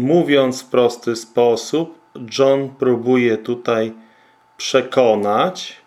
mówiąc w prosty sposób, John próbuje tutaj przekonać,